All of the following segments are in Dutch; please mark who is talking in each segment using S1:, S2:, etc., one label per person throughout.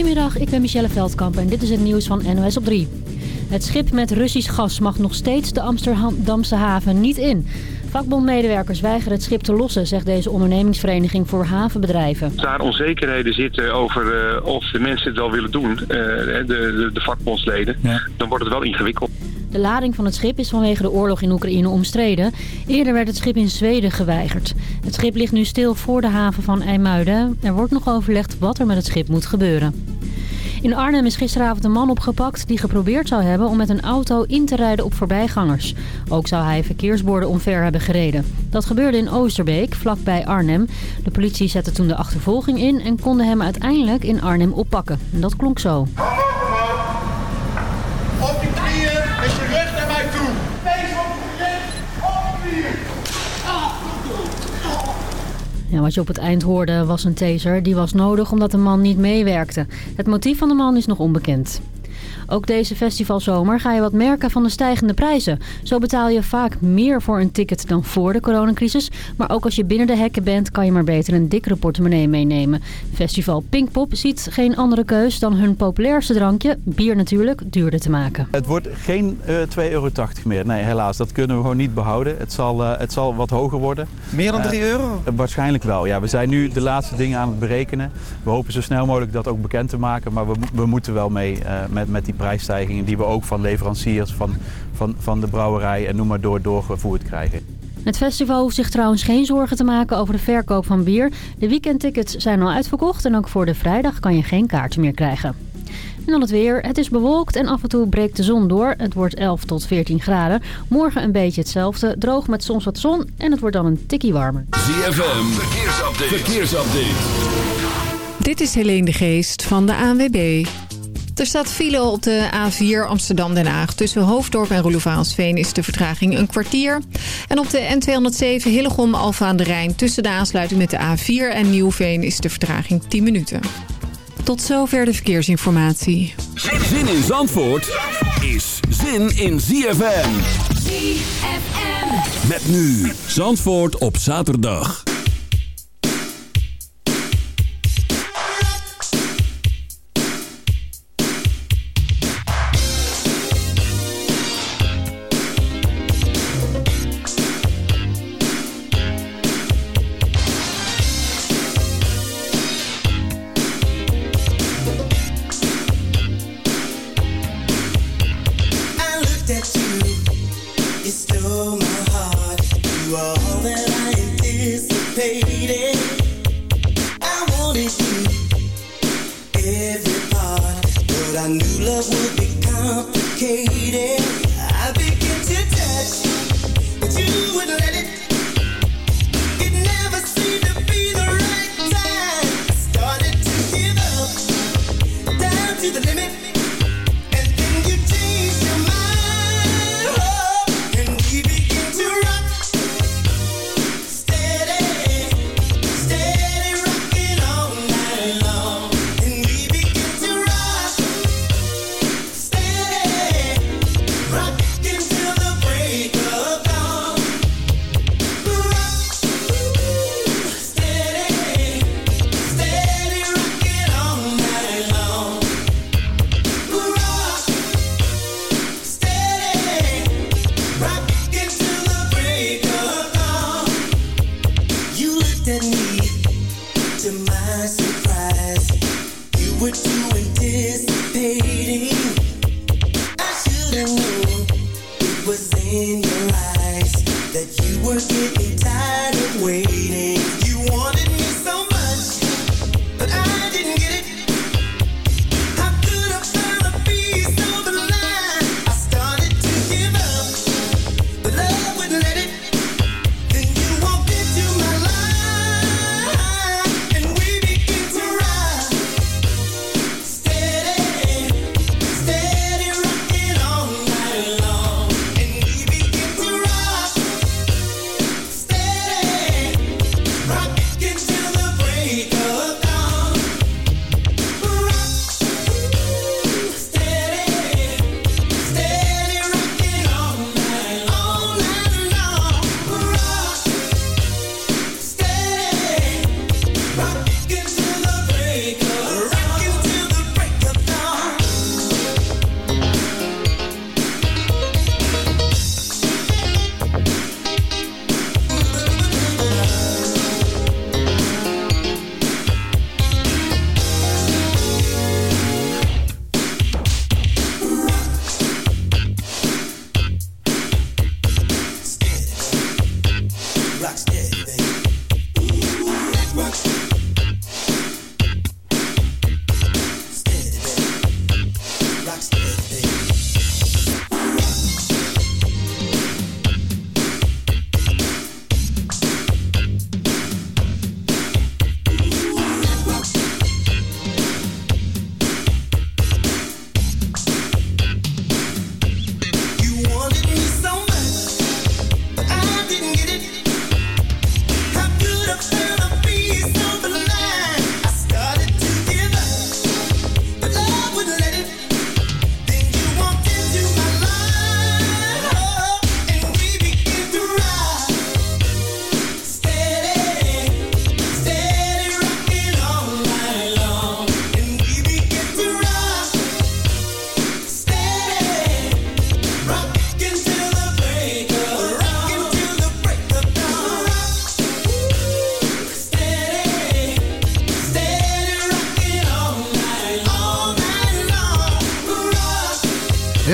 S1: Goedemiddag, ik ben Michelle Veldkamp en dit is het nieuws van NOS op 3. Het schip met Russisch gas mag nog steeds de Amsterdamse haven niet in. Vakbondmedewerkers weigeren het schip te lossen, zegt deze ondernemingsvereniging voor havenbedrijven.
S2: Als daar onzekerheden zitten over uh, of de mensen het wel willen doen, uh, de, de, de, vakbondsleden, ja. dan wordt het wel ingewikkeld.
S1: De lading van het schip is vanwege de oorlog in Oekraïne omstreden. Eerder werd het schip in Zweden geweigerd. Het schip ligt nu stil voor de haven van IJmuiden. Er wordt nog overlegd wat er met het schip moet gebeuren. In Arnhem is gisteravond een man opgepakt die geprobeerd zou hebben om met een auto in te rijden op voorbijgangers. Ook zou hij verkeersborden omver hebben gereden. Dat gebeurde in Oosterbeek, vlakbij Arnhem. De politie zette toen de achtervolging in en konde hem uiteindelijk in Arnhem oppakken. En dat klonk zo. Wat je op het eind hoorde was een taser. Die was nodig omdat de man niet meewerkte. Het motief van de man is nog onbekend. Ook deze festivalzomer ga je wat merken van de stijgende prijzen. Zo betaal je vaak meer voor een ticket dan voor de coronacrisis. Maar ook als je binnen de hekken bent, kan je maar beter een dikkere portemonnee meenemen. Festival Pinkpop ziet geen andere keus dan hun populairste drankje, bier natuurlijk, duurder te maken.
S3: Het wordt geen uh, 2,80 euro meer. Nee, helaas. Dat kunnen we gewoon niet behouden. Het zal, uh, het zal wat hoger worden.
S4: Meer dan 3 euro?
S3: Uh, waarschijnlijk wel. Ja, we zijn nu de laatste dingen aan het berekenen. We hopen zo snel mogelijk dat ook bekend te maken. Maar we, we moeten wel mee met, met die prijsstijgingen die we ook van leveranciers, van, van, van de brouwerij en noem maar door doorgevoerd krijgen.
S1: Het festival hoeft zich trouwens geen zorgen te maken over de verkoop van bier. De weekendtickets zijn al uitverkocht en ook voor de vrijdag kan je geen kaartje meer krijgen. En dan het weer. Het is bewolkt en af en toe breekt de zon door. Het wordt 11 tot 14 graden. Morgen een beetje hetzelfde. Droog met soms wat zon en het wordt dan een tikkie warmer.
S5: ZFM, verkeersupdate. verkeersupdate.
S6: Dit is Helene de Geest van de ANWB. Er staat file op de A4 Amsterdam-Den Haag. Tussen Hoofddorp en Roelofaansveen is de vertraging een kwartier. En op de N207 Hillegom-Alfa aan de Rijn... tussen de aansluiting met de A4 en Nieuwveen is de vertraging 10 minuten. Tot zover de verkeersinformatie.
S5: Zin in Zandvoort is zin in ZFM. ZFM. Met nu Zandvoort op zaterdag.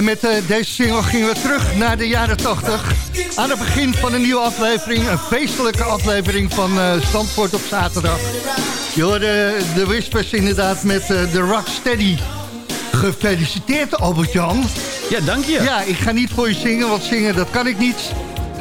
S4: Met uh, deze single gingen we terug naar de jaren 80. Aan het begin van een nieuwe aflevering. Een feestelijke aflevering van uh, Zandvoort op zaterdag. Je hoorde de Whispers inderdaad met uh, de Rocksteady. Gefeliciteerd Albert-Jan.
S7: Ja, dank je.
S4: Ja, ik ga niet voor je zingen, want zingen dat kan ik niet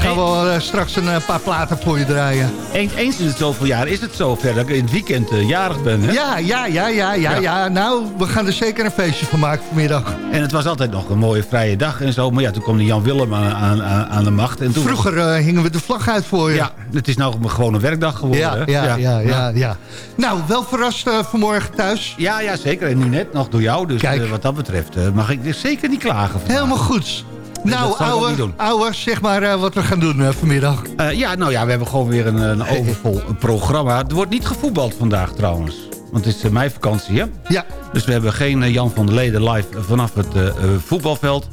S4: gaan we uh, straks een uh, paar platen voor je draaien.
S7: Eens, eens in het zoveel jaar is het zover dat ik in het weekend uh, jarig ben. Hè?
S4: Ja, ja, ja, ja, ja, ja. Nou, we gaan er zeker een feestje van maken vanmiddag.
S7: En het was altijd nog een mooie vrije dag en zo. Maar ja, toen kwam Jan Willem aan, aan, aan de macht. En toen
S4: Vroeger hingen we de vlag uit voor je.
S7: Ja, het is nou gewoon een werkdag geworden.
S4: Ja, ja, ja, ja. Nou, wel verrast vanmorgen thuis.
S7: Ja, ja, zeker. En nu net nog door jou. Dus wat dat betreft mag ik dus zeker niet klagen. Vandaag.
S4: Helemaal goed. Nou, ouwe, ouwe, zeg maar uh, wat we gaan doen uh, vanmiddag.
S7: Uh, ja, nou ja, we hebben gewoon weer een, een overvol programma. Er wordt niet gevoetbald vandaag trouwens. Want het is meivakantie, hè?
S4: Ja.
S7: Dus we hebben geen Jan van der Leden live vanaf het voetbalveld.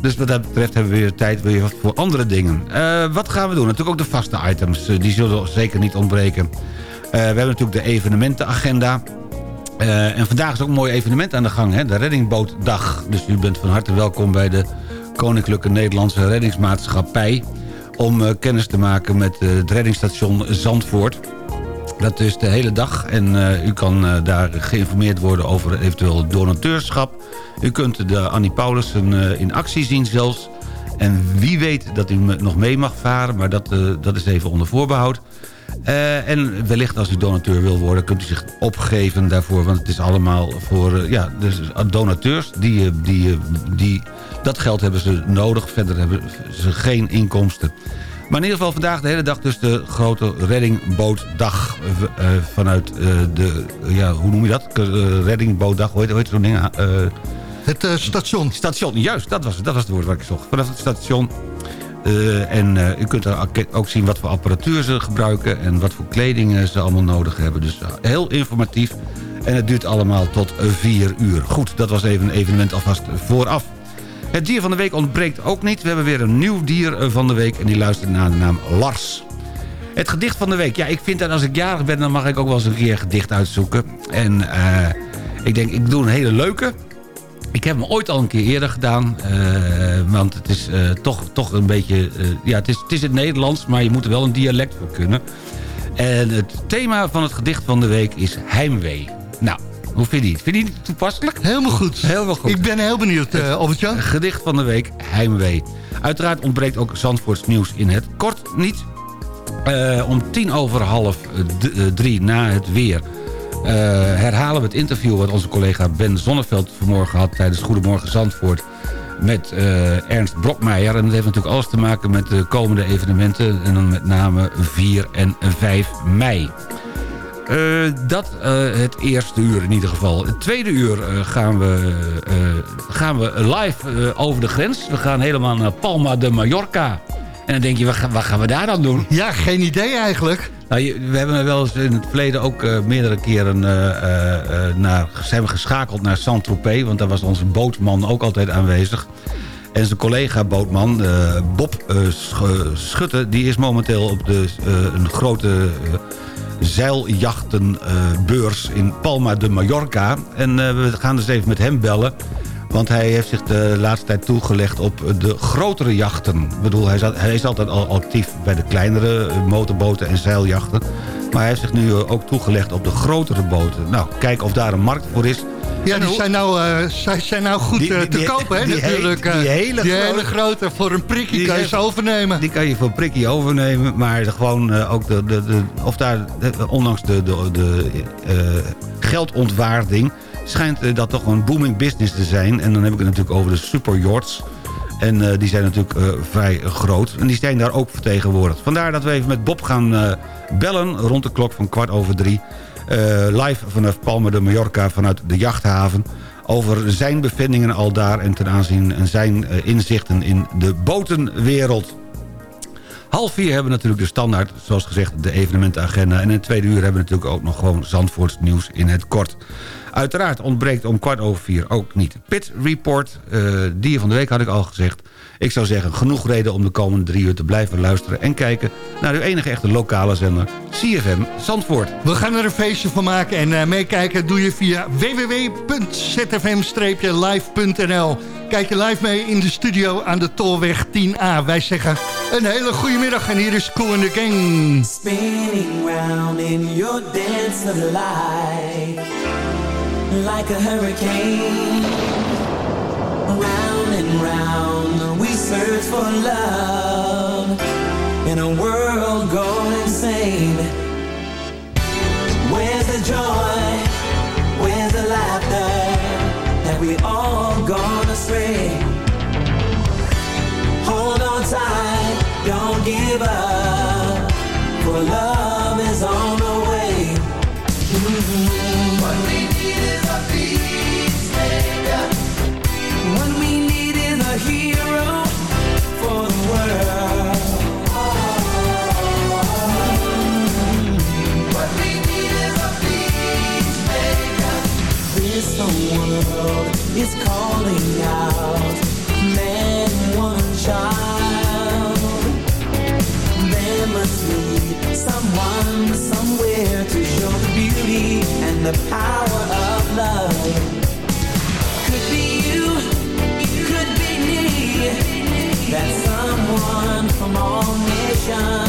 S7: Dus wat dat betreft hebben we weer tijd weer voor andere dingen. wat gaan we doen? Natuurlijk ook de vaste items. die zullen zeker niet ontbreken. we hebben natuurlijk de evenementenagenda. en vandaag is ook een mooi evenement aan de gang, hè? de Reddingbootdag. Dus u bent van harte welkom bij de Koninklijke Nederlandse Reddingsmaatschappij... om uh, kennis te maken met uh, het reddingsstation Zandvoort. Dat is de hele dag en uh, u kan daar geïnformeerd worden over eventueel donateurschap. U kunt de Annie Paulussen in actie zien zelfs. En wie weet dat u nog mee mag varen, maar dat, dat is even onder voorbehoud. Uh, en wellicht als u donateur wil worden, kunt u zich opgeven daarvoor. Want het is allemaal voor uh, ja, dus donateurs. Die, die, die, dat geld hebben ze nodig. Verder hebben ze geen inkomsten. Maar in ieder geval vandaag de hele dag dus de grote reddingbootdag. Uh, vanuit de, ja, hoe noem je dat? reddingbootdag, hoe heet, heet zo'n ding?
S4: het station.
S7: Station, juist. Dat was, dat was het woord wat ik zocht. Vanaf het station en uh, u kunt ook zien wat voor apparatuur ze gebruiken... en wat voor kleding ze allemaal nodig hebben. Dus heel informatief. En het duurt allemaal tot 4 uur. Goed, dat was even een evenement alvast vooraf. Het dier van de week ontbreekt ook niet. We hebben weer een nieuw dier van de week... en die luistert naar de naam Lars. Het gedicht van de week. Ja, ik vind dat als ik jarig ben... dan mag ik ook wel eens een keer een gedicht uitzoeken. En ik denk, ik doe een hele leuke... Ik heb hem ooit al een keer eerder gedaan. Uh, want het is uh, toch, toch een beetje... Uh, ja, het is, het is het Nederlands, maar je moet er wel een dialect voor kunnen. En het thema van het gedicht van de week is heimwee. Nou, hoe vind je het? Vind je het toepasselijk?
S4: Helemaal goed.
S7: Helemaal goed.
S4: Ik ben heel benieuwd, uh, Albert-Jan.
S7: Gedicht van de week, heimwee. Uiteraard ontbreekt ook Zandvoorts nieuws in het kort niet. om tien over half drie na het weer uh, herhalen we het interview wat onze collega Ben Zonneveld vanmorgen had... tijdens Goedemorgen Zandvoort met uh, Ernst Brokmeijer. En dat heeft natuurlijk alles te maken met de komende evenementen... en dan met name 4 en 5 mei. Uh, dat het eerste uur in ieder geval. Het tweede uur gaan, we, gaan we live over de grens. We gaan helemaal naar Palma de Mallorca. En dan denk je, wat gaan we daar dan doen?
S4: Ja, geen idee eigenlijk.
S7: Nou, we hebben wel eens in het verleden ook uh, meerdere keren uh, uh, naar, zijn we geschakeld naar Saint-Tropez. Want daar was onze bootman ook altijd aanwezig. En zijn collega bootman, Bob Schutte, die is momenteel op de, een grote zeiljachtenbeurs in Palma de Mallorca. En we gaan dus even met hem bellen. Want hij heeft zich de laatste tijd toegelegd op de grotere jachten. Ik bedoel, hij is, hij is altijd al actief bij de kleinere motorboten en zeiljachten. Maar hij heeft zich nu ook toegelegd op de grotere boten. Nou, kijken of daar een markt voor is.
S4: Ja, die zijn nou, uh, zijn nou goed die, uh, te kopen, hè,
S7: die
S4: natuurlijk.
S7: die, hele,
S4: die hele grote, voor een prikkie kan je ze overnemen.
S7: Die kan je voor een prikkie overnemen, maar gewoon uh, ook de, de, de, of daar, ondanks de, de, de geldontwaarding schijnt uh, dat toch een booming business te zijn. En dan heb ik het natuurlijk over de superyachts. En uh, die zijn natuurlijk uh, vrij groot. En die zijn daar ook vertegenwoordigd. Vandaar dat we even met Bob gaan bellen rond de klok van kwart over drie. live vanaf Palma de Mallorca vanuit de jachthaven. Over zijn bevindingen al daar en ten aanzien en zijn inzichten in de botenwereld. Half vier hebben we natuurlijk de standaard, zoals gezegd, de evenementenagenda. En in het tweede uur hebben we natuurlijk ook nog gewoon Zandvoorts nieuws in het kort. Uiteraard ontbreekt om kwart over vier ook niet Pit Report. Uh, dier van de week had ik al gezegd. Ik zou zeggen, genoeg reden om de komende drie uur te blijven luisteren... en kijken naar uw enige echte lokale zender, CFM Zandvoort.
S8: We gaan er een feestje van maken en uh, meekijken doe je via www.zfm-live.nl. Kijk je live mee in de studio aan de Tolweg 10A. Wij zeggen een hele goede middag en hier is Cool in the Gang. Spinning round in your dance of life Like a hurricane Round and round we search for love In a world gone insane Where's the joy? Where's the laughter? Have we all gone astray? Hold on tight, don't give up world is calling out Man, child. Must someone somewhere to show the beauty and the power of love. Could be you, could be me. That someone from all nations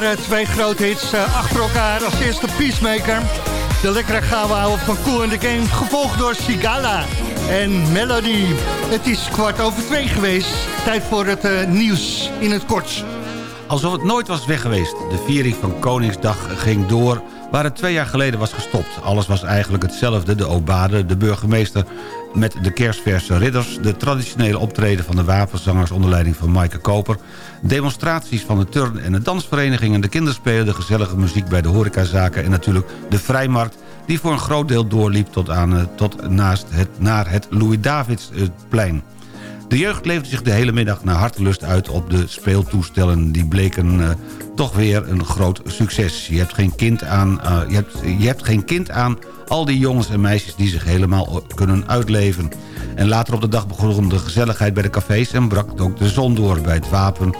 S4: waren twee grote hits uh, achter elkaar. Als eerste Peacemaker. De lekkere gouden van Cool in the Game. Gevolgd door Sigala en Melody. Het is kwart over twee geweest. Tijd voor het uh, nieuws in het kort.
S7: Alsof het nooit was weg geweest. De viering van Koningsdag ging door waar het twee jaar geleden was gestopt. Alles was eigenlijk hetzelfde. De obade, de burgemeester met de kerstverse ridders... de traditionele optreden van de wapenzangers onder leiding van Maaike Koper... demonstraties van de turn- en de dansverenigingen... de kinderspelen, de gezellige muziek bij de horecazaken... en natuurlijk de vrijmarkt die voor een groot deel doorliep tot, aan, eh, tot naast het, naar het Louis-Davidsplein. De jeugd leefde zich de hele middag naar hartelust uit op de speeltoestellen. Die bleken uh, toch weer een groot succes. Je hebt geen kind aan, uh, je hebt, je hebt geen kind aan al die jongens en meisjes die zich helemaal kunnen uitleven. En later op de dag begon de gezelligheid bij de cafés en brak ook de zon door. Bij het Wapen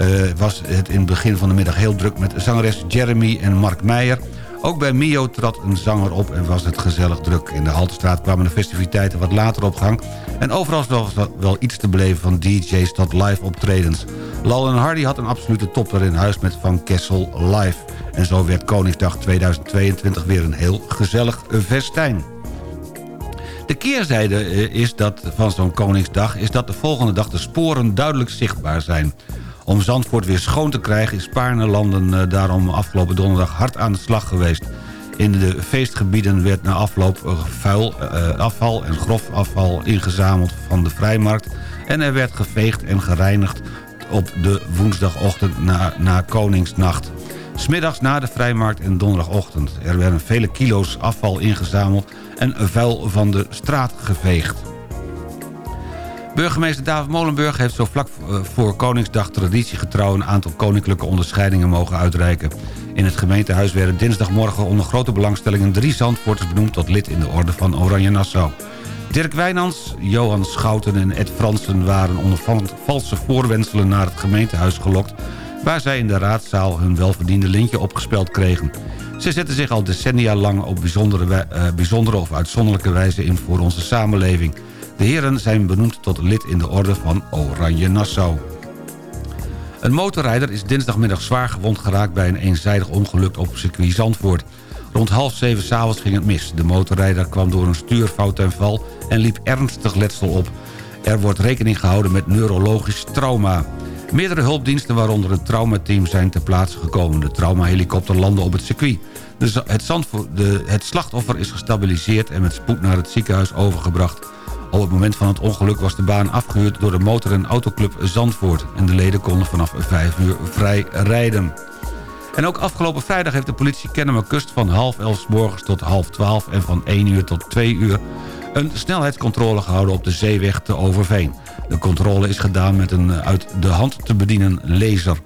S7: uh, was het in het begin van de middag heel druk met zangeres Jeremy en Mark Meijer... Ook bij Mio trad een zanger op en was het gezellig druk. In de Haltestraat kwamen de festiviteiten wat later op gang... en overal was wel iets te beleven van DJ's tot live optredens. Lal Hardy had een absolute topper in huis met Van Kessel live. En zo werd Koningsdag 2022 weer een heel gezellig festijn. De keerzijde eh, is dat van zo'n Koningsdag is dat de volgende dag de sporen duidelijk zichtbaar zijn. Om Zandvoort weer schoon te krijgen is Paarnelanden eh, daarom afgelopen donderdag hard aan de slag geweest. In de feestgebieden werd na afloop eh, vuil uh, afval en grof afval ingezameld van de vrijmarkt... en er werd geveegd en gereinigd op de woensdagochtend na, na Koningsnacht. Smiddags na de vrijmarkt en donderdagochtend. Er werden vele kilo's afval ingezameld en vuil van de straat geveegd. Burgemeester David Molenburg heeft zo vlak eh, voor Koningsdag traditiegetrouw een aantal koninklijke onderscheidingen mogen uitreiken. In het gemeentehuis werden dinsdagmorgen onder grote belangstelling drie Zandvoorters benoemd tot lid in de orde van Oranje Nassau. Dirk Wijnands, Johan Schouten en Ed Fransen waren onder valse voorwenselen naar het gemeentehuis gelokt... waar zij in de raadzaal hun welverdiende lintje opgespeld kregen. Ze zetten zich al decennia lang op bijzondere, uh, bijzondere of uitzonderlijke wijze in voor onze samenleving... De heren zijn benoemd tot lid in de orde van Oranje Nassau. Een motorrijder is dinsdagmiddag zwaar gewond geraakt... bij een eenzijdig ongeluk op circuit Zandvoort. Rond half zeven s'avonds ging het mis. De motorrijder kwam door een stuurfout ten val en liep ernstig letsel op. Er wordt rekening gehouden met neurologisch trauma. Meerdere hulpdiensten, waaronder het traumateam, zijn ter plaatse gekomen. De traumahelikopter landde op het circuit. Het, de, het slachtoffer is gestabiliseerd en met spoed naar het ziekenhuis overgebracht. Op het moment van het ongeluk was de baan afgehuurd door de motor- en autoclub Zandvoort. En de leden konden vanaf 5 uur vrij rijden. En ook afgelopen vrijdag heeft de politie Kennemerkust van half elf morgens tot half twaalf... en van 1 uur tot 2 uur een snelheidscontrole gehouden op de zeeweg te Overveen. De controle is gedaan met een uit de hand te bedienen laser.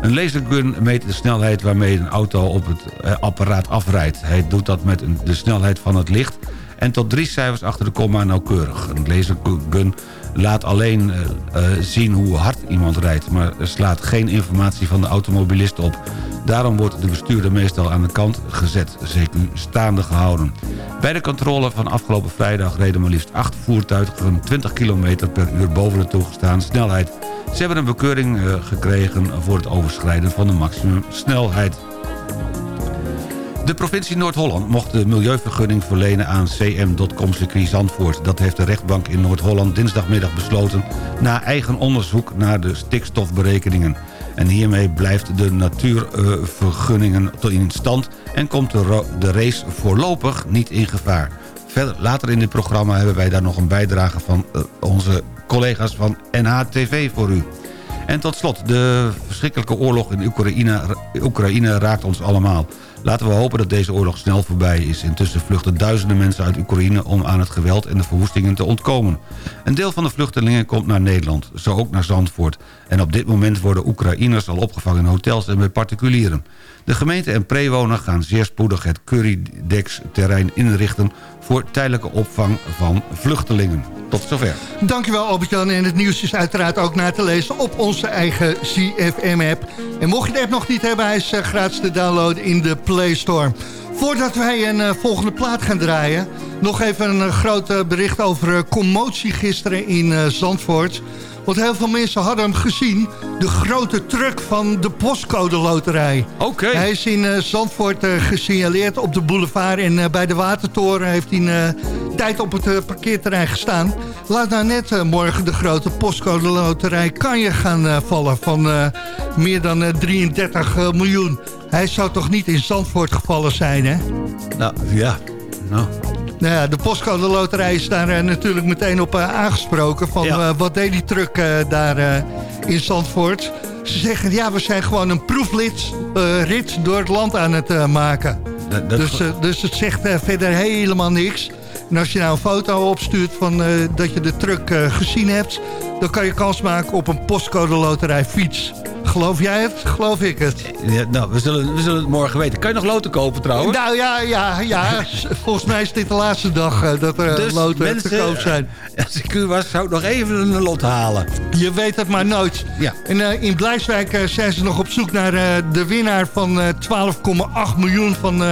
S7: Een lasergun meet de snelheid waarmee een auto op het eh, apparaat afrijdt. Hij doet dat met de snelheid van het licht en tot drie cijfers achter de komma nauwkeurig. Een lasergun laat alleen uh, uh, zien hoe hard iemand rijdt... maar slaat geen informatie van de automobilist op. Daarom wordt de bestuurder meestal aan de kant gezet, CQ staande gehouden. Bij de controle van afgelopen vrijdag reden maar liefst acht voertuigen 20 km per uur boven de toegestaan snelheid. Ze hebben een bekeuring uh, gekregen voor het overschrijden van de maximumsnelheid. De provincie Noord-Holland mocht de milieuvergunning verlenen aan cm.com circuit Zandvoort. Dat heeft de rechtbank in Noord-Holland dinsdagmiddag besloten... na eigen onderzoek naar de stikstofberekeningen. En hiermee blijft de natuurvergunningen in stand... en komt de, race voorlopig niet in gevaar. Verder, later in dit programma hebben wij daar nog een bijdrage van uh, onze collega's van NHTV voor u. En tot slot, de verschrikkelijke oorlog in Oekraïne, Oekraïne raakt ons allemaal. Laten we hopen dat deze oorlog snel voorbij is. Intussen vluchten duizenden mensen uit Oekraïne om aan het geweld en de verwoestingen te ontkomen. Een deel van de vluchtelingen komt naar Nederland, zo ook naar Zandvoort. En op dit moment worden Oekraïners al opgevangen in hotels en bij particulieren. De gemeente en prewoner gaan zeer spoedig het Currydex-terrein inrichten... voor tijdelijke opvang van vluchtelingen. Tot zover.
S4: Dankjewel Albert-Jan. En het nieuws is uiteraard ook na te lezen op onze eigen CFM-app. En mocht je de app nog niet hebben, hij is uh, gratis te downloaden in de Play Store. Voordat wij een uh, volgende plaat gaan draaien... nog even een uh, groot bericht over commotie gisteren in Zandvoort... Want heel veel mensen hadden hem gezien. De grote truck van de postcode loterij.
S7: Oké.
S4: Hij is in uh, Zandvoort uh, gesignaleerd op de boulevard. En uh, bij de Watertoren heeft hij tijd op het parkeerterrein gestaan. Laat nou net morgen de grote postcode loterij kan je gaan vallen. Van meer dan 33 miljoen. Hij zou toch niet in Zandvoort gevallen zijn, hè?
S7: Nou, ja. Nou...
S4: Nou ja, de postcode loterij is daar uh, natuurlijk meteen op uh, aangesproken. Van ja. uh, wat deed die truck daar in Zandvoort? Ze zeggen, ja, we zijn gewoon een proeflit rit door het land aan het maken. Dat, dat dus, dus het zegt verder helemaal niks. En als je nou een foto opstuurt van dat je de truck gezien hebt... dan kan je kans maken op een postcode loterij fiets. Geloof jij het? Geloof ik het?
S7: Ja, nou, we zullen, we zullen het morgen weten. Kan je nog loten kopen trouwens?
S4: Nou ja, ja, ja. Volgens mij is dit de laatste dag uh, dat er dus loten mensen, te koop zijn.
S7: Als ik u was, zou ik nog even een lot halen.
S4: Je weet het maar nooit.
S7: Ja.
S4: En uh, in Blijswijk uh, zijn ze nog op zoek naar de winnaar van 12,8 miljoen van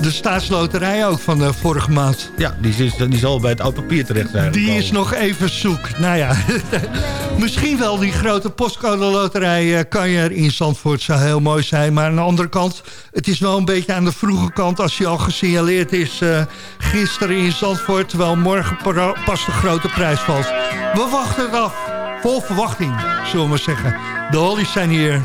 S4: de staatsloterij ook van de vorige maand.
S7: Ja, die, is, die zal bij het oud papier terecht zijn.
S4: Die is nog even zoek. Nou ja, misschien wel die grote postcode loterij kan je er in Zandvoort zou heel mooi zijn. Maar aan de andere kant, het is wel een beetje aan de vroege kant... als je al gesignaleerd is uh, gisteren in Zandvoort... terwijl morgen pas de grote prijs valt. We wachten het af. Vol verwachting, zullen we maar zeggen. De Hollies zijn hier.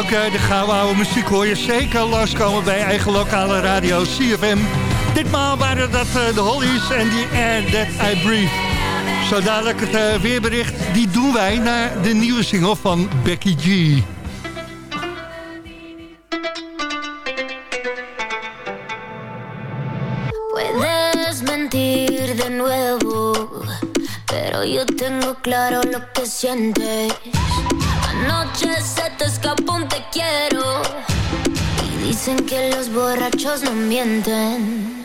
S4: Ook de gouden oude muziek hoor je zeker langskomen bij eigen lokale radio CFM. Ditmaal waren dat de Hollies en die Air That I Breathe. Zo dadelijk het weerbericht, die doen wij naar de nieuwe single van Becky G.
S9: Anoche dicen que los borrachos no mienten.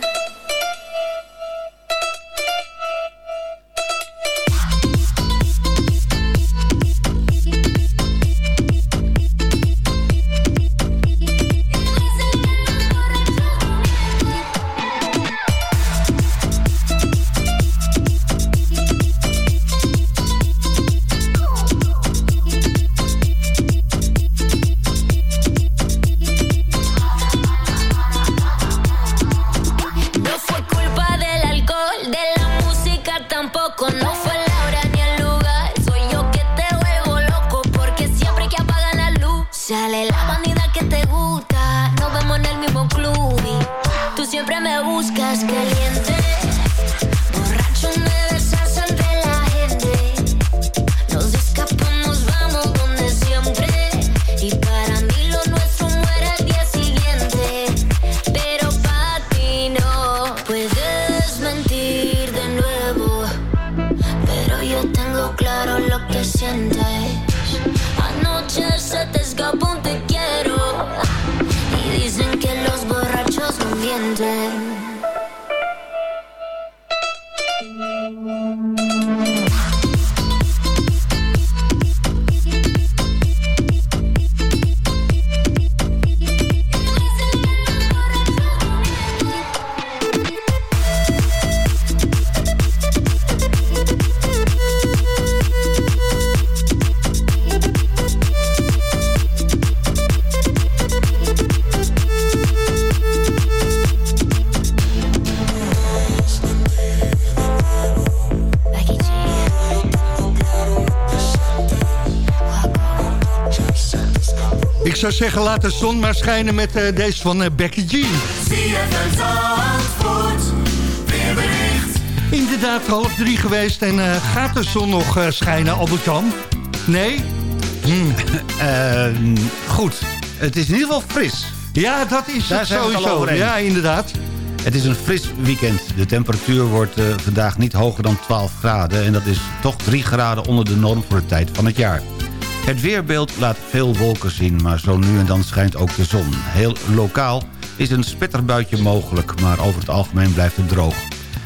S9: Zou zeggen, laat de zon maar schijnen met uh, deze van uh, Becky G. Inderdaad, half drie geweest en uh, gaat de zon nog schijnen, Albert-Jan? Nee?
S7: Hmm. goed, het is in ieder geval fris.
S4: Ja, dat is Daar het sowieso. Ja, inderdaad.
S7: Het is een fris weekend. De temperatuur wordt vandaag niet hoger dan 12 graden... en dat is toch 3 graden onder de norm voor de tijd van het jaar. Het weerbeeld laat veel wolken zien, maar zo nu en dan schijnt ook de zon. Heel lokaal is een spetterbuitje mogelijk, maar over het algemeen blijft het droog.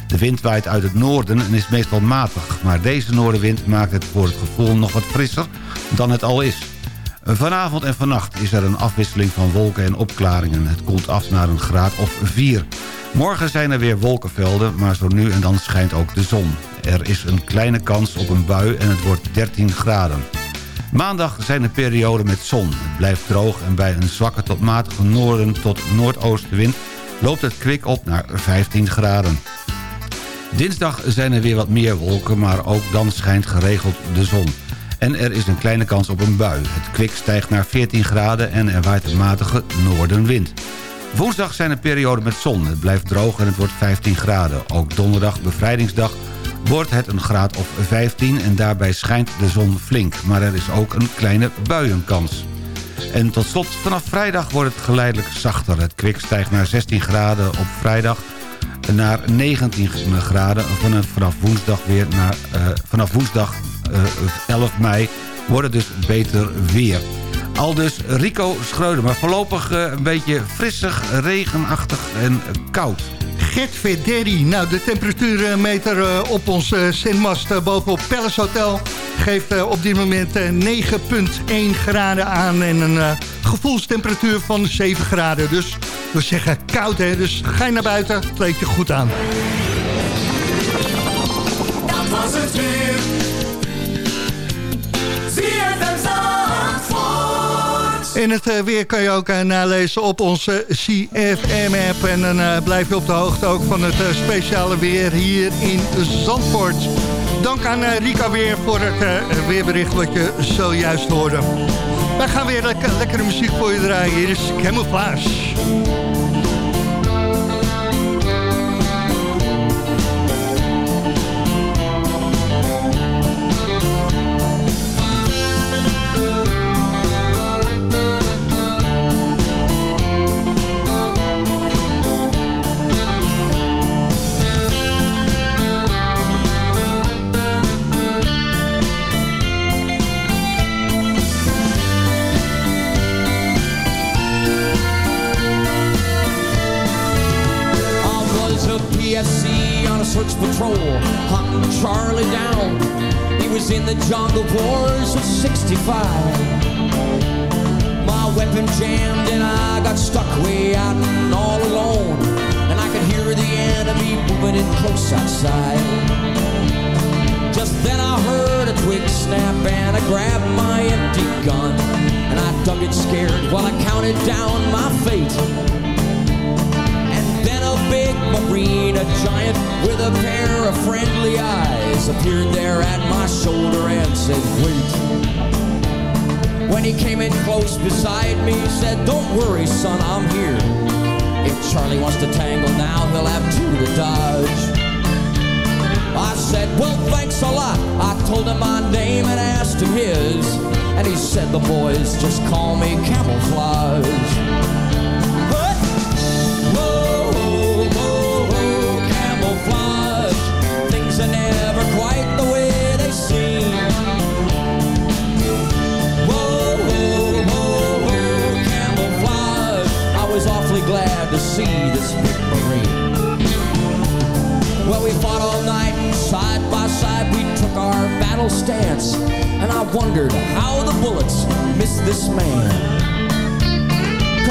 S7: De wind waait uit het noorden en is meestal matig... maar deze noordenwind maakt het voor het gevoel nog wat frisser dan het al is. Vanavond en vannacht is er een afwisseling van wolken en opklaringen. Het koelt af naar een graad of 4. Morgen zijn er weer wolkenvelden, maar zo nu en dan schijnt ook de zon. Er is een kleine kans op een bui en het wordt 13 graden. Maandag zijn er perioden met zon. Het blijft droog en bij een zwakke tot matige noorden tot noordoostenwind... loopt het kwik op naar 15 graden. Dinsdag zijn er weer wat meer wolken, maar ook dan schijnt geregeld de zon. En er is een kleine kans op een bui. Het kwik stijgt naar 14 graden en er waait een matige noordenwind. Woensdag zijn er perioden met zon. Het blijft droog en het wordt 15 graden. Ook donderdag, bevrijdingsdag, wordt het een graad of 15 en daarbij schijnt de zon flink. Maar er is ook een kleine buienkans. En tot slot, vanaf vrijdag wordt het geleidelijk zachter. Het kwik stijgt naar 16 graden op vrijdag naar 19 graden. Vanaf, woensdag weer naar, uh, vanaf woensdag uh, eh, 11 mei wordt het dus beter weer. Al dus Rico Schreuder, maar voorlopig uh, een beetje frissig, regenachtig en koud.
S4: Gert Verderi. Nou, de temperatuurmeter eh, op ons Zenmast uh, bovenop Palace Hotel... geeft op dit moment 9,1 graden aan en een gevoelstemperatuur van 7 graden. Dus we zeggen koud, hè. Dus ga je naar buiten, kleed je goed aan.
S10: Dat was het weer.
S4: En het eh, weer kan je ook eh, nalezen op onze CFM-app. En dan eh, blijf je op de hoogte ook van het speciale weer hier in Zandvoort. Dank aan Rika weer voor het weerbericht wat je zojuist hoorde. Wij gaan weer lekker, lekkere muziek voor je draaien. Hier is Camouflage.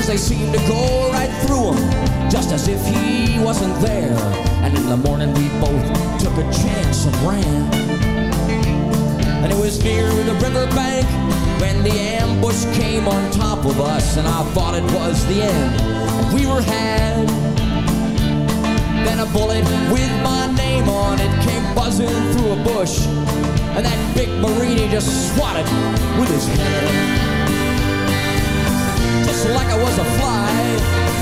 S11: They seemed to go right through him, just as if he wasn't there. And in the morning we both took a chance and ran. And it was near the riverbank when the ambush came on top of us, and I thought it was the end. We were had. Then a bullet with my name on it came buzzing through a bush and that big Marine just swatted with his head. Just like I was a fly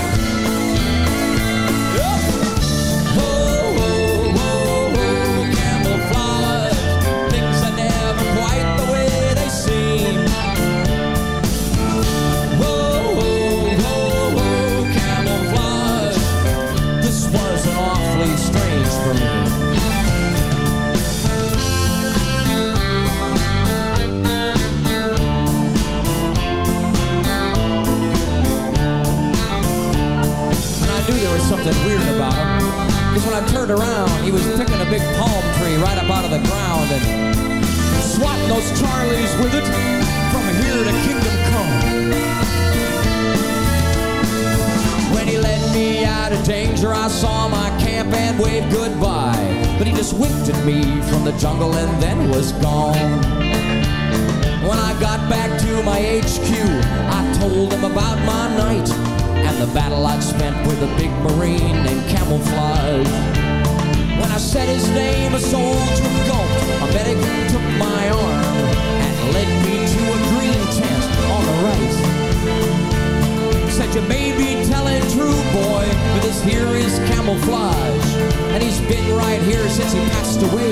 S11: something weird about him. Because when I turned around, he was picking a big palm tree right up out of the ground and swatting those Charlies with it from here to Kingdom Come. When he led me out of danger, I saw my camp and waved goodbye. But he just winked at me from the jungle and then was gone. When I got back to my HQ, I told him about my night and the battle I'd spent with a big Marine named Camouflage. When I said his name, a soldier gulped. A medic took my arm and led me to a green tent on the right. Said you may be telling true, boy, but this here is Camouflage, and he's been right here since he passed away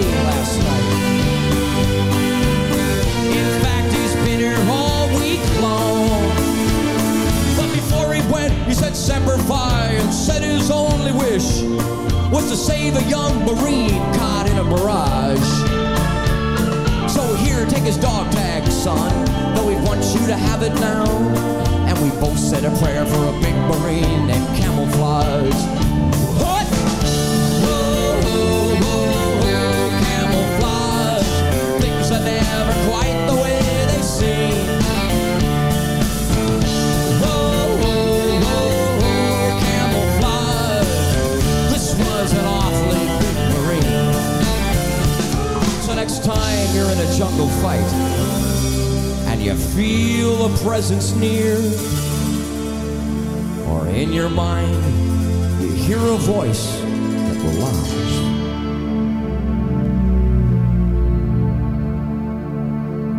S11: presence near, or in your mind you hear a voice that belongs.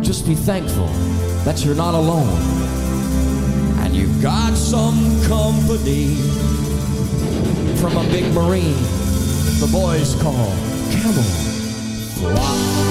S11: just be thankful that you're not alone. And you've got some company from a big marine the boys call Camel.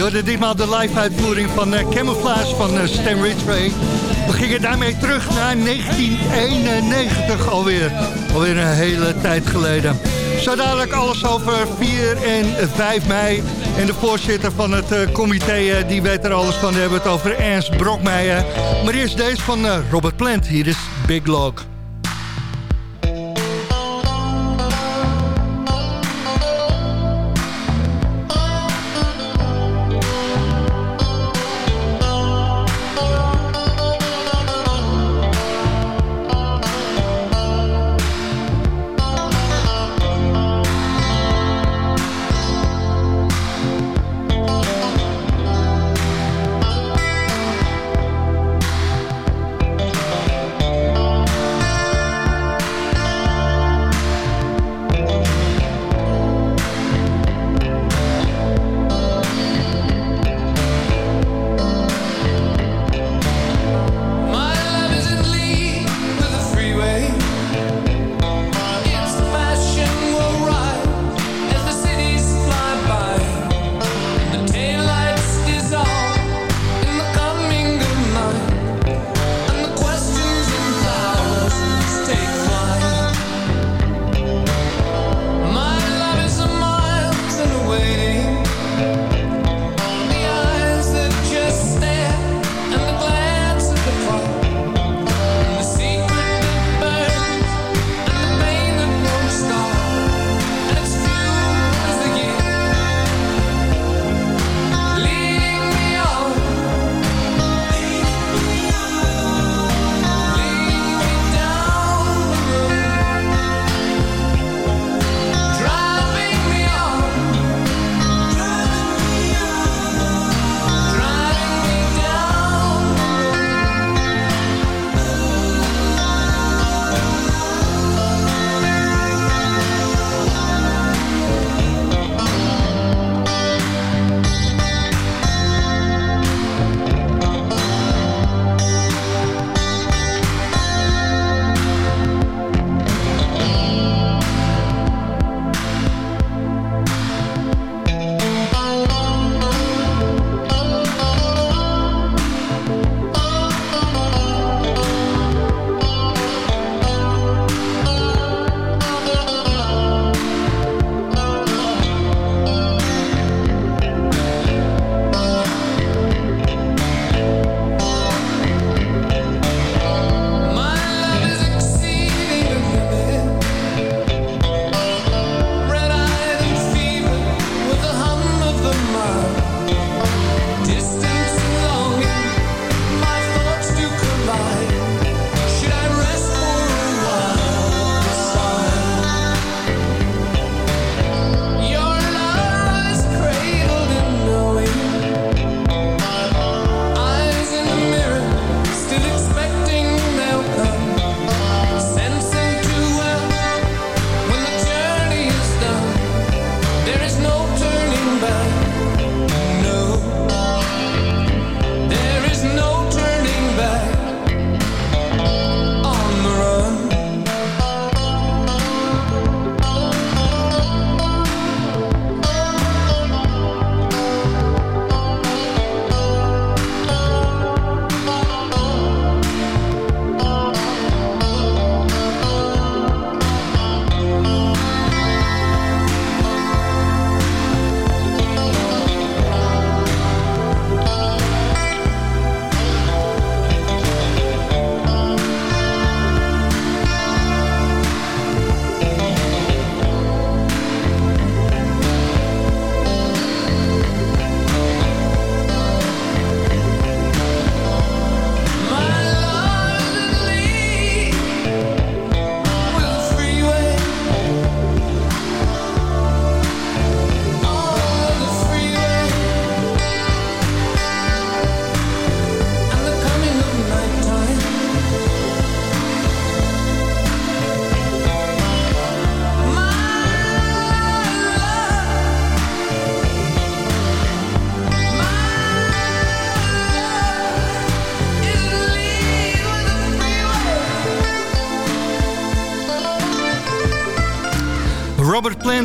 S4: Hoorde ditmaal de live-uitvoering van uh, Camouflage van uh, Stan Ridgway. We gingen daarmee terug naar 1991 alweer. Alweer een hele tijd geleden. Zo dadelijk alles over 4 en 5 mei. En de voorzitter van het uh, comité, die weet er alles van. We hebben het over Ernst Brokmeijer. Maar eerst deze van Robert Plant. Hier is Big Log.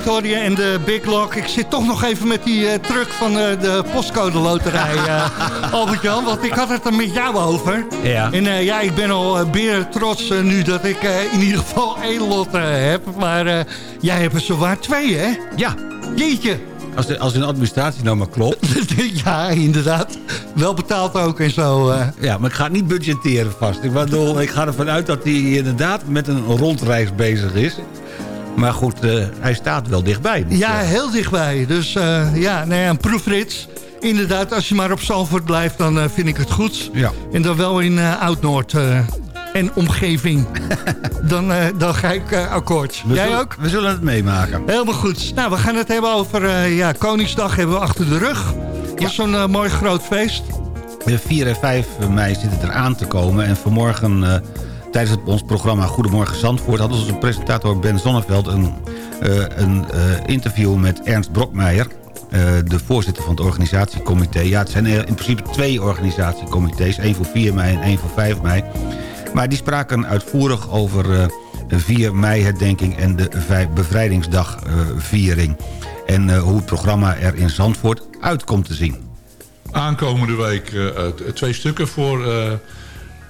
S4: Je en de Big Lock. Ik zit toch nog even met die uh, truck van uh, de postcode loterij, uh, Albert-Jan. Want ik had het er met jou over.
S7: Ja.
S4: En ja, ik ben al beer trots nu dat ik in ieder geval één lot heb. Maar jij hebt er zowaar twee, hè?
S7: Ja.
S4: Jeetje.
S7: Als, de, als een administratie nou maar klopt.
S4: ja, inderdaad. Wel betaald ook en zo. Uh.
S7: Ja, maar ik ga het niet budgetteren vast. Ik, bedoel, ik ga ervan uit dat hij inderdaad met een rondreis bezig is. Maar goed, uh, hij staat wel dichtbij.
S4: Dus, ja, heel dichtbij. Dus ja, nee, een proefrit. Inderdaad, als je maar op Zalvoort blijft, dan vind ik het goed.
S7: Ja.
S4: En dan wel in Oud-Noord en omgeving. dan, uh, dan ga ik uh, akkoord.
S7: We
S4: Jij
S7: zullen,
S4: ook?
S7: We zullen het meemaken.
S4: Helemaal goed. Nou, we gaan het hebben over uh, ja, Koningsdag hebben we achter de rug. Was zo'n mooi groot feest.
S7: 4 en 5 mei zit het eraan te komen. En vanmorgen tijdens het, ons programma Goedemorgen Zandvoort... had onze presentator Ben Zonneveld een, een interview met Ernst Brokmeijer... de voorzitter van het organisatiecomité. Ja, het zijn in principe twee organisatiecomité's. één voor 4 mei en één voor 5 mei. Maar die spraken uitvoerig over 4 mei herdenking en de bevrijdingsdagviering. en hoe het programma er in Zandvoort uit komt te zien.
S12: Aankomende week twee stukken voor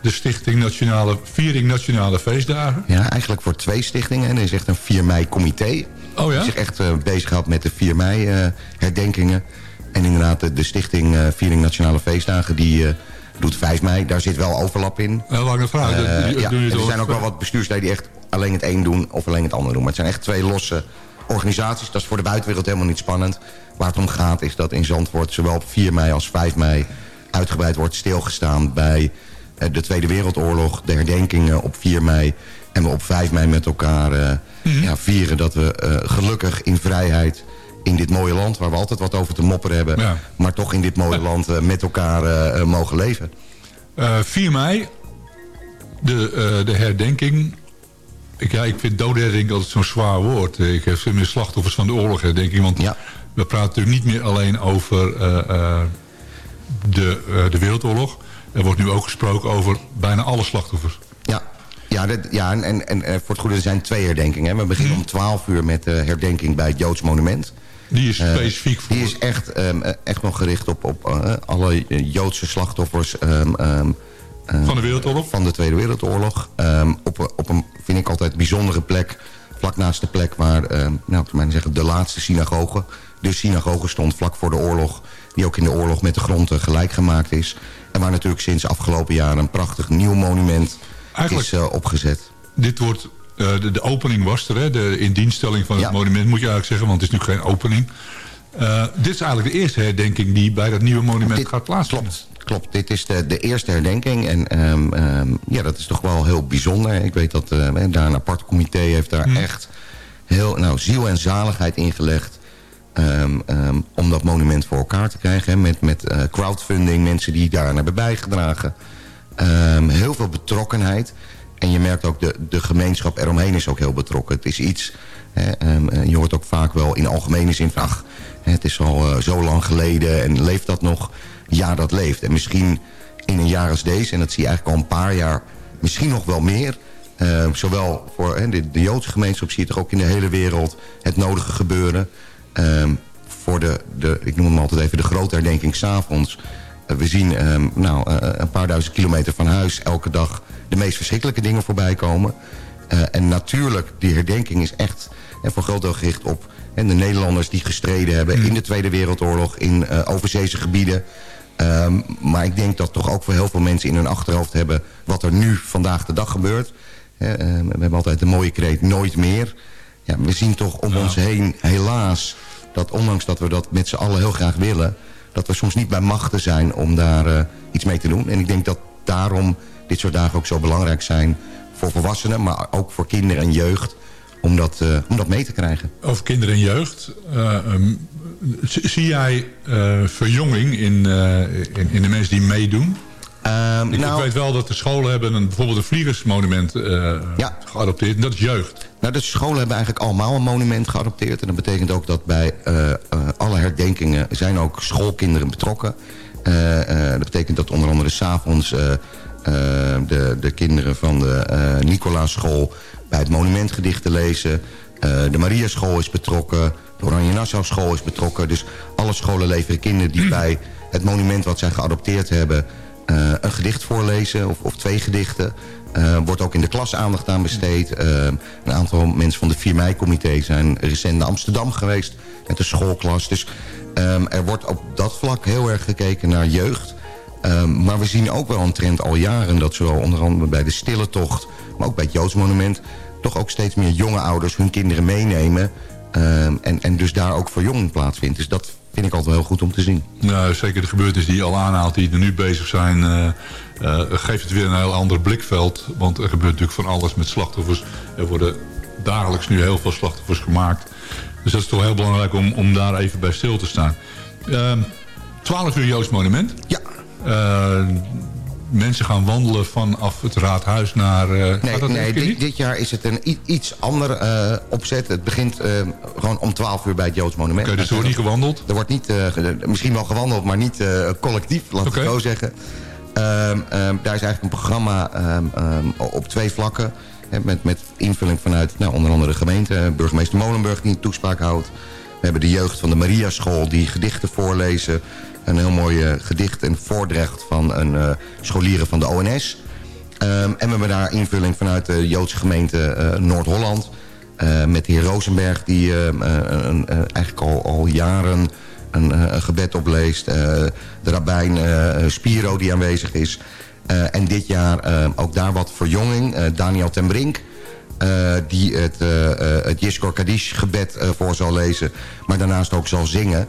S12: de Stichting Nationale Viering Nationale Feestdagen.
S13: Ja, eigenlijk voor twee stichtingen. En er is echt een 4 mei comité.
S12: Oh ja?
S13: Die zich echt uh, bezighoudt met de 4 mei uh, herdenkingen. En inderdaad de, de Stichting uh, Viering Nationale Feestdagen... die doet 5 mei. Daar zit wel overlap in.
S12: Een lange vraag.
S13: Ja, er zijn ook wel wat bestuursleden die echt alleen het een doen of alleen het ander doen. Maar het zijn echt twee losse organisaties. Dat is voor de buitenwereld helemaal niet spannend. Waar het om gaat is dat in Zandvoort zowel op 4 mei als 5 mei uitgebreid wordt stilgestaan bij de Tweede Wereldoorlog, de herdenkingen op 4 mei. En we op 5 mei met elkaar uh, mm -hmm. ja, vieren dat we gelukkig in vrijheid in dit mooie land... waar we altijd wat over te mopperen hebben...
S12: Ja.
S13: maar toch in dit mooie land uh, met elkaar mogen leven.
S12: Uh, 4 mei, de, de herdenking... Ik, ja, ik vind doodherdenking altijd zo'n zwaar woord. Ik heb veel meer slachtoffers van de oorlog herdenking. Want we praten natuurlijk niet meer alleen over de, de Wereldoorlog. Er wordt nu ook gesproken over bijna alle slachtoffers.
S13: Ja, ja, dat, ja en, en, en, voor het goede er zijn twee herdenkingen. We beginnen om 12 uur met de herdenking bij het Joods monument.
S12: Die is specifiek voor...
S13: Die is echt, um, echt nog gericht op, op uh, alle Joodse slachtoffers... Um, um,
S12: van de Wereldoorlog?
S13: Van de Tweede Wereldoorlog. op, op een, vind ik altijd, bijzondere plek. Vlak naast de plek waar, nou, ik maar zeggen, de laatste synagoge... de synagoge stond vlak voor de oorlog... die ook in de oorlog met de grond gelijk gemaakt is. En waar natuurlijk sinds afgelopen jaar een prachtig nieuw monument
S12: Eigenlijk,
S13: is uh, opgezet.
S12: Dit wordt uh, de, de, opening was er, hè? de indienststelling van het
S13: ja.
S12: monument moet je eigenlijk zeggen, want het is nu geen opening. Uh, dit is eigenlijk de eerste herdenking die bij dat nieuwe monument
S13: dit,
S12: gaat plaatsvinden.
S13: Klopt, klopt. dit is de, de eerste herdenking en um, um, ja, dat is toch wel heel bijzonder. Ik weet dat uh, daar een apart comité heeft daar hmm. echt heel nou, ziel en zaligheid ingelegd. Um, om dat monument voor elkaar te krijgen. Hè, met met uh, crowdfunding, mensen die daaraan hebben bijgedragen. heel veel betrokkenheid. En je merkt ook, de, de gemeenschap eromheen is ook heel betrokken. Het is iets, hè, um, je hoort ook vaak wel in algemene zin van... ach, het is al uh, zo lang geleden en leeft dat nog? Ja, dat leeft. En misschien in een jaar als deze, en dat zie je eigenlijk al een paar jaar... misschien nog wel meer... Uh, zowel voor hè, de, de Joodse gemeenschap zie je toch ook in de hele wereld... het nodige gebeuren. Um, voor de, de, ik noem hem altijd even de grote herdenking s'avonds... Uh, we zien um, nou, uh, een paar duizend kilometer van huis elke dag de meest verschrikkelijke dingen voorbij komen. En natuurlijk, die herdenking is echt en voor groot deel gericht op en de Nederlanders die gestreden hebben... Mm. in de Tweede Wereldoorlog, in overzeese gebieden. Um, maar ik denk dat toch ook voor heel veel mensen in hun achterhoofd hebben... wat er nu vandaag de dag gebeurt. Uh, we hebben altijd de mooie kreet nooit meer. Ja, we zien toch om ja. ons heen helaas... dat ondanks dat we dat met z'n allen heel graag willen... dat we soms niet bij machten zijn om daar iets mee te doen. En ik denk dat daarom dit soort dagen ook zo belangrijk zijn voor volwassenen, maar ook voor kinderen en jeugd, om dat, uh, om dat mee te krijgen.
S12: Over kinderen en jeugd, uh, um, zie jij uh, verjonging in, in, in, de mensen die meedoen?
S13: Um,
S12: ik
S13: nou,
S12: weet wel dat de scholen hebben een, bijvoorbeeld een vliegersmonument
S13: ja.
S12: geadopteerd. En dat is jeugd.
S13: Nou, de scholen hebben eigenlijk allemaal een monument geadopteerd. En dat betekent ook dat bij alle herdenkingen zijn ook schoolkinderen betrokken. dat betekent dat onder andere s'avonds... Uh, de, de kinderen van de uh, Nicolaaschool bij het monumentgedichten lezen. de Maria School is betrokken. De Oranje Nassau School is betrokken. Dus alle scholen leveren kinderen die bij het monument wat zij geadopteerd hebben... een gedicht voorlezen of, of twee gedichten. Uh, wordt ook in de klas aandacht aan besteed. Uh, een aantal mensen van de 4 mei-comité zijn recent naar Amsterdam geweest... met de schoolklas. Dus um, er wordt op dat vlak heel erg gekeken naar jeugd. Um, maar we zien ook wel een trend al jaren... dat zowel onder andere bij de Stille Tocht... maar ook bij het Joodsmonument... toch ook steeds meer jonge ouders hun kinderen meenemen... Um, en, en dus daar ook verjonging plaatsvindt. Dus dat vind ik altijd wel heel goed om te zien.
S12: Nou, zeker de gebeurtenissen die je al aanhaalt, die er nu bezig zijn... Uh, uh, geeft het weer een heel ander blikveld. Want er gebeurt natuurlijk van alles met slachtoffers. Er worden dagelijks nu heel veel slachtoffers gemaakt. Dus dat is toch heel belangrijk om, om daar even bij stil te staan. Uh, 12 uur Joods monument.
S13: Ja.
S12: Uh, mensen gaan wandelen vanaf het raadhuis naar... Uh,
S13: nee, nee dit, dit, jaar is het een iets ander uh, opzet. Het begint uh, gewoon om 12 uur bij het Joods monument.
S12: Oké, okay, dus er wordt niet gewandeld?
S13: Er wordt niet, misschien wel gewandeld, maar niet collectief, laat ik okay. zo zeggen. Um, um, daar is eigenlijk een programma um, op twee vlakken. Hè, met, met invulling vanuit nou, onder andere de gemeente. Burgemeester Molenburg die een toespraak houdt. We hebben de jeugd van de Maria School die gedichten voorlezen. Een heel mooi uh, gedicht en voordracht van een uh, scholieren van de ONS. Um, en we hebben daar invulling vanuit de Joodse gemeente uh, Noord-Holland. met de heer Rosenberg die eigenlijk al, al jaren een, gebed opleest. de rabbijn Spiro die aanwezig is. en dit jaar ook daar wat verjonging. Daniel ten Brink. Uh, die het, uh, uh, het Yishkor Kaddish gebed voor zal lezen. Maar daarnaast ook zal zingen.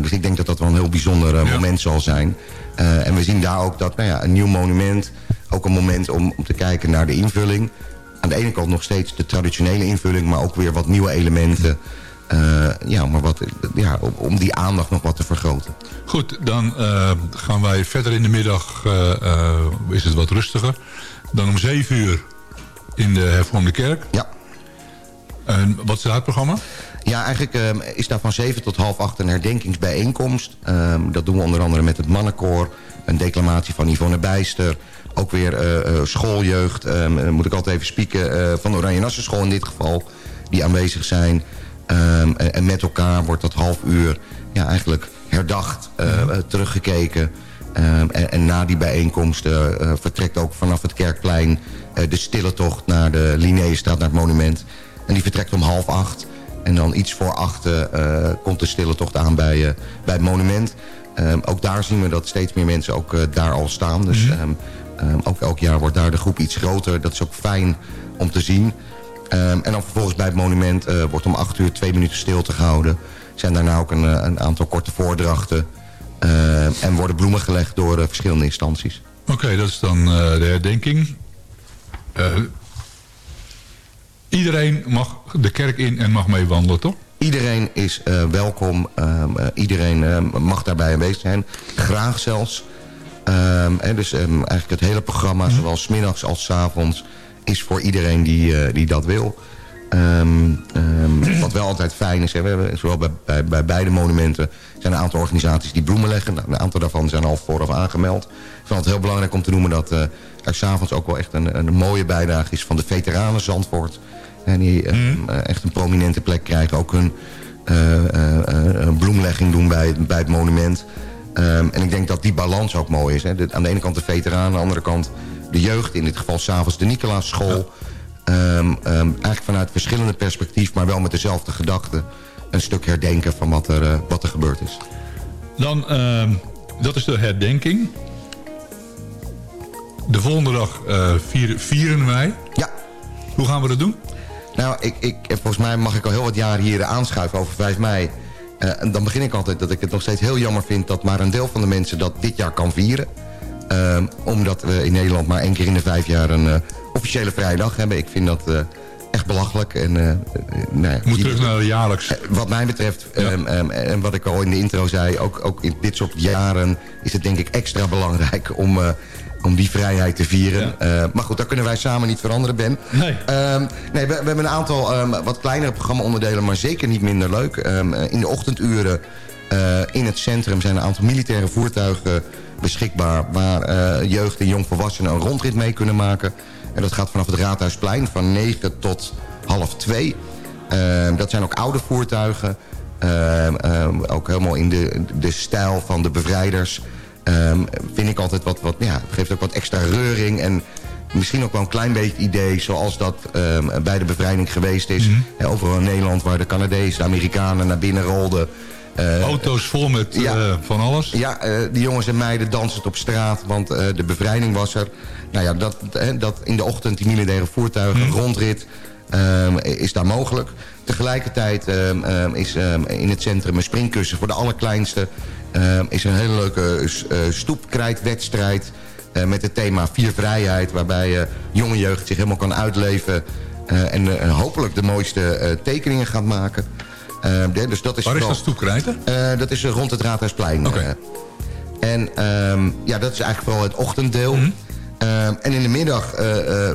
S13: Dus ik denk dat dat wel een heel bijzonder ja. moment zal zijn. en we zien daar ook dat nou ja, een nieuw monument... ook een moment om, om te kijken naar de invulling. Aan de ene kant nog steeds de traditionele invulling... maar ook weer wat nieuwe elementen... ja, maar wat, ja, om die aandacht nog wat te vergroten.
S12: Goed, dan gaan wij verder in de middag... is het wat rustiger. Dan om zeven uur in de hervormde kerk.
S13: Ja.
S12: En wat is het programma?
S13: Ja, eigenlijk um, is daar van 7 tot half 8 een herdenkingsbijeenkomst. Um, dat doen we onder andere met het mannenkoor. Een declamatie van Yvonne Bijster. Ook weer uh, uh, schooljeugd. Um, moet ik altijd even spieken. Uh, van de Oranje Nassenschool in dit geval. Die aanwezig zijn. En, en, met elkaar wordt dat half uur ja, eigenlijk herdacht. Ja. Teruggekeken. En, en, na die bijeenkomst vertrekt ook vanaf het kerkplein de stille tocht naar de Linnéestraat, naar het monument. En die vertrekt om half acht. En dan iets voor acht uh, komt de stille tocht aan bij, uh, bij het monument. Um, ook daar zien we dat steeds meer mensen ook uh, daar al staan. Dus mm -hmm. um, ook elk jaar wordt daar de groep iets groter. Dat is ook fijn om te zien. en dan vervolgens bij het monument wordt om acht uur twee minuten stilte gehouden. Zijn daarna ook een, een aantal korte voordrachten. en worden bloemen gelegd door verschillende instanties.
S12: Oké, okay, dat is dan de herdenking. Uh, iedereen mag de kerk in en mag mee wandelen, toch?
S13: Iedereen is uh, welkom. Um, uh, iedereen mag daarbij aanwezig zijn. Graag zelfs. Um, en dus eigenlijk het hele programma, mm -hmm. zowel smiddags als s avonds... is voor iedereen die, die dat wil. wat wel altijd fijn is, hè, we hebben, zowel bij, bij, bij, beide monumenten... zijn een aantal organisaties die bloemen leggen. Nou, een aantal daarvan zijn al vooraf aangemeld. Ik vind het heel belangrijk om te noemen dat er s'avonds ook wel echt een, een mooie bijdrage is van de veteranen Zandvoort. En die mm. uh, echt een prominente plek krijgen. Ook uh, uh, bloemlegging doen bij, bij het monument. Um, en ik denk dat die balans ook mooi is. Hè. De, aan de ene kant de veteranen, aan de andere kant de jeugd. In dit geval s'avonds de Nicolaas-school. Ja. Um, um, eigenlijk vanuit verschillende perspectief, maar wel met dezelfde gedachte. Een stuk herdenken van wat er, wat er gebeurd is.
S12: Dan, dat is de herdenking. De volgende dag uh, vieren, vieren wij.
S13: Ja.
S12: Hoe gaan we dat doen?
S13: Nou, ik, ik, volgens mij mag ik al heel wat jaar hier aanschuiven over 5 mei. Uh, en dan begin ik altijd dat ik het nog steeds heel jammer vind... dat maar een deel van de mensen dat dit jaar kan vieren. Uh, omdat we in Nederland maar één keer in de vijf jaar een uh, officiële vrijdag hebben. Ik vind dat echt belachelijk. En,
S12: nou ja, Moet terug naar de jaarlijks.
S13: Wat mij betreft, ja. um, um, en wat ik al in de intro zei... Ook, ook in dit soort jaren is het denk ik extra belangrijk... om om die vrijheid te vieren. Ja. Uh, maar goed, daar kunnen wij samen niet veranderen, Ben.
S12: Nee.
S13: Um, nee we, we, hebben een aantal um, wat kleinere programma-onderdelen, maar zeker niet minder leuk. Um, in de ochtenduren uh, in het centrum zijn een aantal militaire voertuigen beschikbaar... waar uh, jeugd en jongvolwassenen een rondrit mee kunnen maken. En dat gaat vanaf het Raadhuisplein van 9 tot half 2. Ehm, dat zijn ook oude voertuigen. Ehm, ehm, ook helemaal in de, de stijl van de bevrijders. Vind ik altijd wat, wat, ja, geeft ook wat extra reuring. En misschien ook wel een klein beetje idee zoals dat bij de bevrijding geweest is. Mm overal in Nederland waar de Canadezen, de Amerikanen naar binnen rolden.
S12: Uh, Auto's vol met uh, van alles?
S13: Ja, uh, die jongens en meiden dansen op straat, want de bevrijding was er. Nou ja, dat, dat in de ochtend die militaire voertuigen, mm. rondrit, um, is daar mogelijk. Tegelijkertijd um, um, is in het centrum een springkussen voor de allerkleinste. is een hele leuke stoepkrijtwedstrijd met het thema Vier Vrijheid... waarbij jonge jeugd zich helemaal kan uitleven... en hopelijk de mooiste tekeningen gaat maken...
S12: Uh, dus dat is Waar is dat stoepkrijten?
S13: Uh, dat is rond het Raadhuisplein. Okay. Uh, en ja, dat is eigenlijk vooral het ochtenddeel. Mm -hmm. en in de middag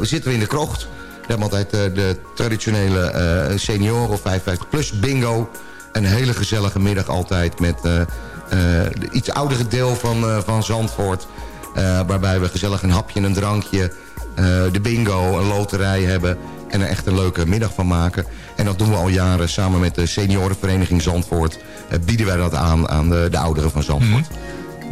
S13: zitten we in de krocht. We hebben altijd de traditionele senioren of 55 plus bingo. Een hele gezellige middag altijd met de iets oudere deel van, van Zandvoort. waarbij we gezellig een hapje en een drankje, de bingo, een loterij hebben en er echt een leuke middag van maken. En dat doen we al jaren samen met de seniorenvereniging Zandvoort. Bieden wij dat aan aan de, de ouderen van Zandvoort. Mhm.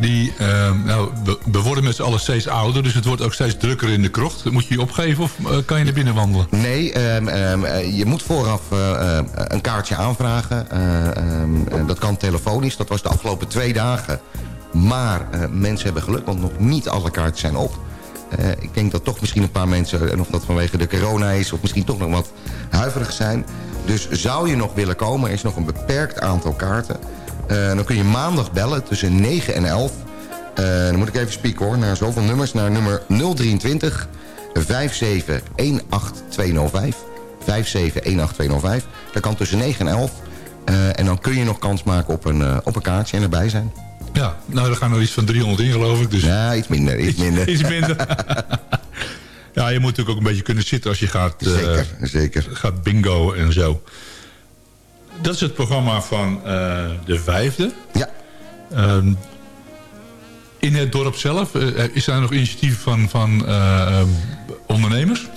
S12: Die, uh, nou, we, worden met z'n allen steeds ouder, dus het wordt ook steeds drukker in de krocht. Moet je je opgeven of uh, kan je naar binnen wandelen?
S13: Nee, um, um, je moet vooraf uh, een kaartje aanvragen. Dat kan telefonisch, dat was de afgelopen twee dagen. Maar mensen hebben geluk, want nog niet alle kaarten zijn op. Ik denk dat toch misschien een paar mensen, en of dat vanwege de corona is... of misschien toch nog wat huiverig zijn. Dus zou je nog willen komen, er is nog een beperkt aantal kaarten. Uh, dan kun je maandag bellen tussen 9 en 11. Uh, eh, dan moet ik even spieken hoor, naar zoveel nummers. Naar nummer 023 57 18205. 57 18205. Dat kan tussen 9 en 11. en dan kun je nog kans maken op een, op een kaartje en erbij zijn.
S12: Ja, nou, er gaan er iets van 300 in, geloof ik. Dus...
S13: Ja, iets minder. Iets minder.
S12: iets minder. ja, je moet natuurlijk ook een beetje kunnen zitten als je gaat,
S13: zeker, uh, zeker.
S12: gaat bingo en zo. Dat is het programma van uh, de vijfde.
S13: Ja.
S12: Um, in het dorp zelf, uh, is daar nog initiatief van, van ehm, ondernemers?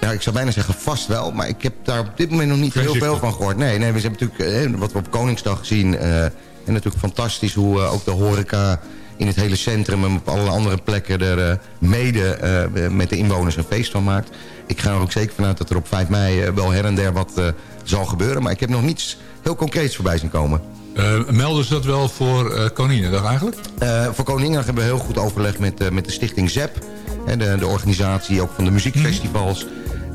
S13: Ja, ik zou bijna zeggen vast wel, maar ik heb daar op dit moment nog niet heel veel van gehoord. Nee, nee we hebben natuurlijk, wat we op Koningsdag zien en natuurlijk fantastisch hoe eh, ook de horeca in het hele centrum en op alle andere plekken er mede met de inwoners een feest van maakt. Ik ga er ook zeker vanuit dat er op 5 mei wel her en der wat zal gebeuren. Maar ik heb nog niets heel concreets voorbij zien komen.
S12: melden ze dat wel voor Koninginnedag eigenlijk?
S13: voor Koninginnedag hebben we heel goed overleg met, met de stichting ZEP. De, de organisatie ook van de muziekfestivals.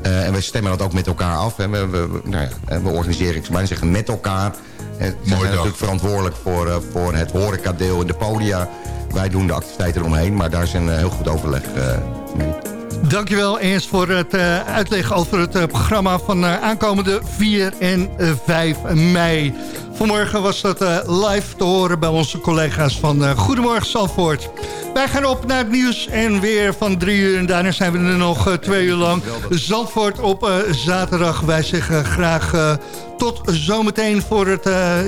S13: en we stemmen dat ook met elkaar af. En we, we, nou ja, we organiseren, ik zou bijna zeggen, met elkaar ze zijn natuurlijk verantwoordelijk voor, uh, voor het horecadeel in de podia. Wij doen de activiteiten eromheen, maar daar is een uh, heel goed overleg uh, mee.
S4: Dankjewel eerst voor het uitleggen over het programma van aankomende 4 en 5 mei. Vanmorgen was dat live te horen bij onze collega's van Goedemorgen Zandvoort. Wij gaan op naar het nieuws en weer van drie uur. En daarna zijn we er nog uh, twee uur lang. Zandvoort op zaterdag. Wij zeggen graag tot zometeen voor het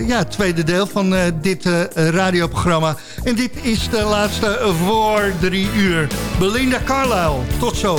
S4: ja, tweede deel van dit radioprogramma. En dit is de laatste voor drie uur. Belinda Carlisle, tot zo.